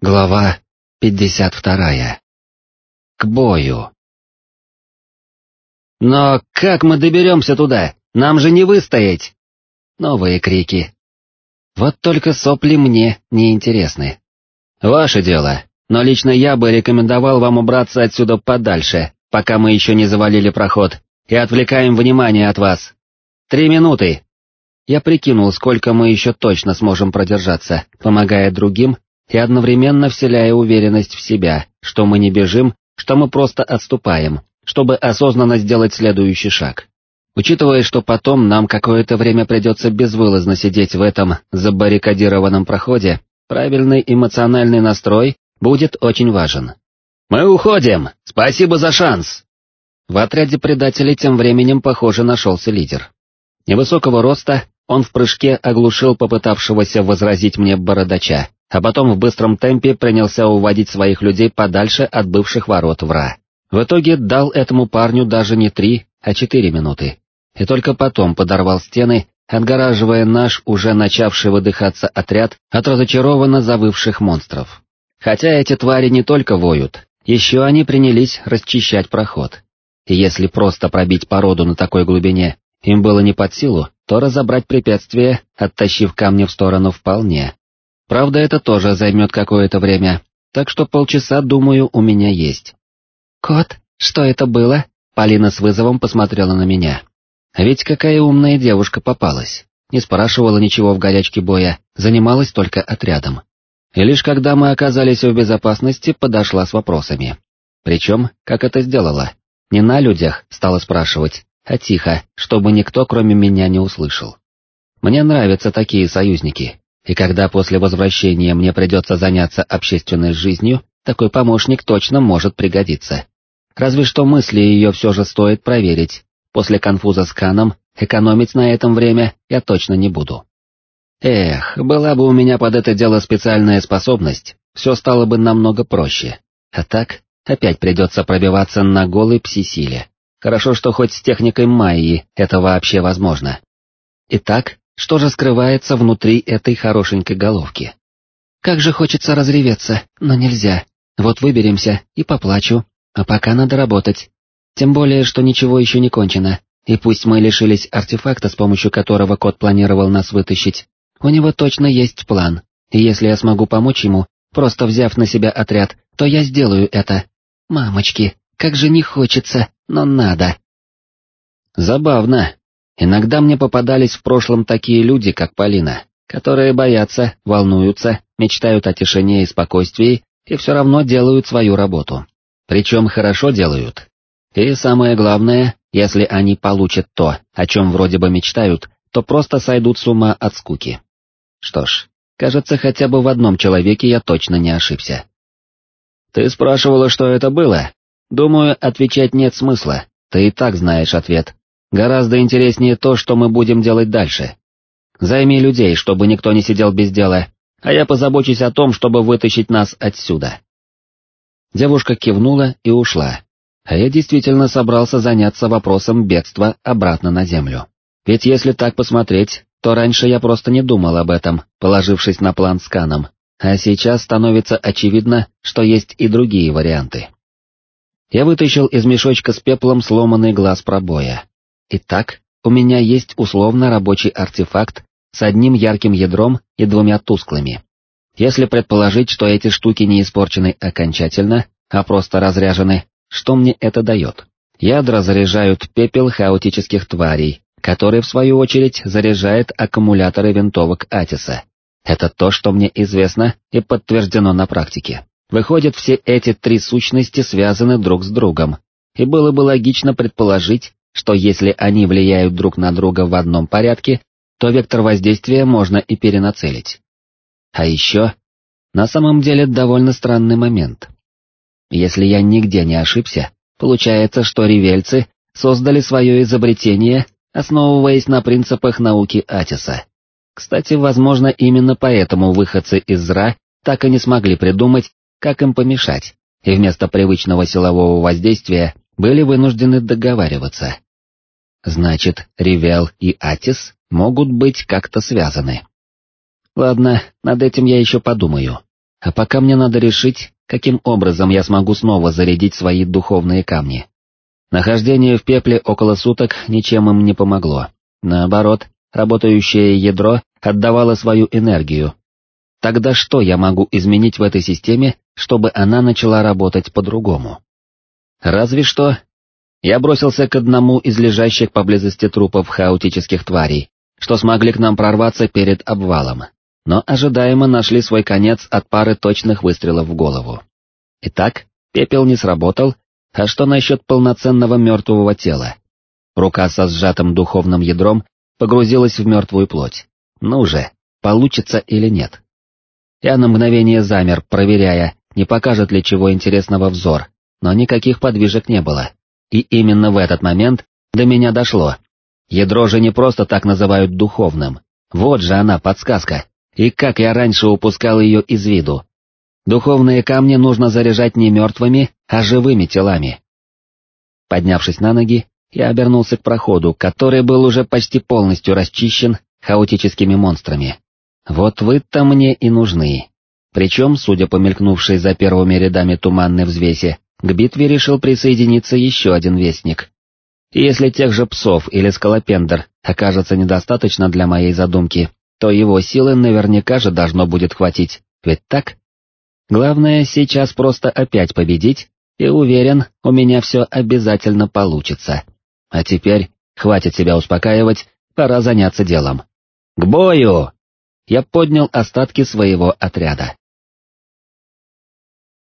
Глава 52. К бою. «Но как мы доберемся туда? Нам же не выстоять!» Новые крики. Вот только сопли мне не интересны. Ваше дело, но лично я бы рекомендовал вам убраться отсюда подальше, пока мы еще не завалили проход, и отвлекаем внимание от вас. Три минуты. Я прикинул, сколько мы еще точно сможем продержаться, помогая другим и одновременно вселяя уверенность в себя, что мы не бежим, что мы просто отступаем, чтобы осознанно сделать следующий шаг. Учитывая, что потом нам какое-то время придется безвылазно сидеть в этом забаррикадированном проходе, правильный эмоциональный настрой будет очень важен. «Мы уходим! Спасибо за шанс!» В отряде предателей тем временем, похоже, нашелся лидер. Невысокого роста, он в прыжке оглушил попытавшегося возразить мне бородача, а потом в быстром темпе принялся уводить своих людей подальше от бывших ворот вра. В итоге дал этому парню даже не три, а четыре минуты. И только потом подорвал стены, отгораживая наш уже начавший выдыхаться отряд от разочарованно завывших монстров. Хотя эти твари не только воют, еще они принялись расчищать проход. И если просто пробить породу на такой глубине им было не под силу, то разобрать препятствие, оттащив камни в сторону, вполне. Правда, это тоже займет какое-то время, так что полчаса, думаю, у меня есть. «Кот, что это было?» Полина с вызовом посмотрела на меня. А ведь какая умная девушка попалась. Не спрашивала ничего в горячке боя, занималась только отрядом. И лишь когда мы оказались в безопасности, подошла с вопросами. Причем, как это сделала? Не на людях стала спрашивать, а тихо, чтобы никто кроме меня не услышал. Мне нравятся такие союзники, и когда после возвращения мне придется заняться общественной жизнью, такой помощник точно может пригодиться. Разве что мысли ее все же стоит проверить, после конфуза с Каном экономить на этом время я точно не буду. Эх, была бы у меня под это дело специальная способность, все стало бы намного проще. А так, опять придется пробиваться на голой пси-силе. Хорошо, что хоть с техникой Майи это вообще возможно. Итак, что же скрывается внутри этой хорошенькой головки? Как же хочется разреветься, но нельзя. Вот выберемся и поплачу, а пока надо работать. Тем более, что ничего еще не кончено, и пусть мы лишились артефакта, с помощью которого кот планировал нас вытащить, у него точно есть план, и если я смогу помочь ему, просто взяв на себя отряд, то я сделаю это. Мамочки, как же не хочется, но надо. Забавно. Иногда мне попадались в прошлом такие люди, как Полина, которые боятся, волнуются, мечтают о тишине и спокойствии, и все равно делают свою работу. Причем хорошо делают. И самое главное, если они получат то, о чем вроде бы мечтают, то просто сойдут с ума от скуки. Что ж, кажется, хотя бы в одном человеке я точно не ошибся. «Ты спрашивала, что это было?» Думаю, отвечать нет смысла, ты и так знаешь ответ. Гораздо интереснее то, что мы будем делать дальше. Займи людей, чтобы никто не сидел без дела, а я позабочусь о том, чтобы вытащить нас отсюда. Девушка кивнула и ушла, а я действительно собрался заняться вопросом бегства обратно на землю. Ведь если так посмотреть, то раньше я просто не думал об этом, положившись на план с Каном, а сейчас становится очевидно, что есть и другие варианты. Я вытащил из мешочка с пеплом сломанный глаз пробоя. Итак, у меня есть условно рабочий артефакт с одним ярким ядром и двумя тусклыми. Если предположить, что эти штуки не испорчены окончательно, а просто разряжены, что мне это дает? Ядра заряжают пепел хаотических тварей, который в свою очередь заряжает аккумуляторы винтовок Атиса. Это то, что мне известно и подтверждено на практике. Выходят, все эти три сущности связаны друг с другом, и было бы логично предположить, что если они влияют друг на друга в одном порядке, то вектор воздействия можно и перенацелить. А еще, на самом деле довольно странный момент. Если я нигде не ошибся, получается, что ревельцы создали свое изобретение, основываясь на принципах науки Атиса. Кстати, возможно, именно поэтому выходцы из ЗРА так и не смогли придумать, как им помешать, и вместо привычного силового воздействия были вынуждены договариваться. Значит, Ривел и Атис могут быть как-то связаны. Ладно, над этим я еще подумаю. А пока мне надо решить, каким образом я смогу снова зарядить свои духовные камни. Нахождение в пепле около суток ничем им не помогло. Наоборот, работающее ядро отдавало свою энергию. Тогда что я могу изменить в этой системе, чтобы она начала работать по-другому? Разве что... Я бросился к одному из лежащих поблизости трупов хаотических тварей, что смогли к нам прорваться перед обвалом, но ожидаемо нашли свой конец от пары точных выстрелов в голову. Итак, пепел не сработал, а что насчет полноценного мертвого тела? Рука со сжатым духовным ядром погрузилась в мертвую плоть. Ну же, получится или нет? Я на мгновение замер, проверяя, не покажет ли чего интересного взор, но никаких подвижек не было. И именно в этот момент до меня дошло. Ядро же не просто так называют духовным. Вот же она, подсказка. И как я раньше упускал ее из виду. Духовные камни нужно заряжать не мертвыми, а живыми телами. Поднявшись на ноги, я обернулся к проходу, который был уже почти полностью расчищен хаотическими монстрами. Вот вы-то мне и нужны. Причем, судя по мелькнувшей за первыми рядами туманной взвеси, к битве решил присоединиться еще один вестник. И если тех же псов или скалопендр окажется недостаточно для моей задумки, то его силы наверняка же должно будет хватить, ведь так? Главное сейчас просто опять победить, и уверен, у меня все обязательно получится. А теперь, хватит себя успокаивать, пора заняться делом. К бою! Я поднял остатки своего отряда.